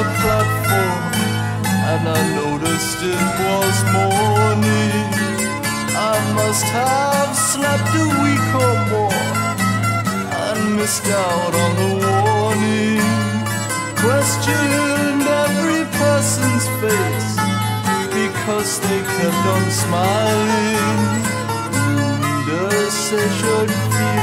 the platform, and I noticed it was morning. I must have slept a week or more and missed out on the warning. Questioned every person's face because they kept on smiling. Indecision fear